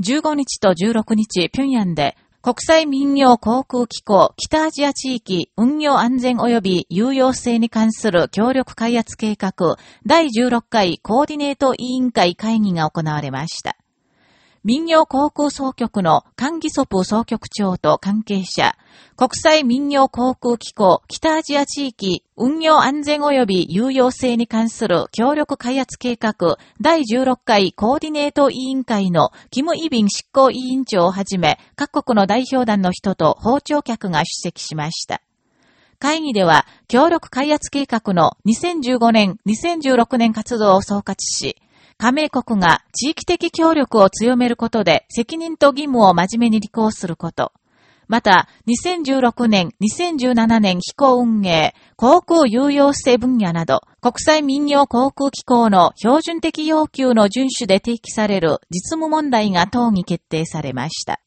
15日と16日、平壌で、国際民謡航空機構北アジア地域運用安全及び有用性に関する協力開発計画第16回コーディネート委員会会議が行われました。民謡航空総局の関義ソプ総局長と関係者、国際民謡航空機構北アジア地域運用安全及び有用性に関する協力開発計画第16回コーディネート委員会のキム・イビン執行委員長をはじめ各国の代表団の人と包丁客が出席しました。会議では、協力開発計画の2015年、2016年活動を総括し、加盟国が地域的協力を強めることで責任と義務を真面目に履行すること。また、2016年、2017年飛行運営、航空有用性分野など、国際民用航空機構の標準的要求の遵守で提起される実務問題が討議決定されました。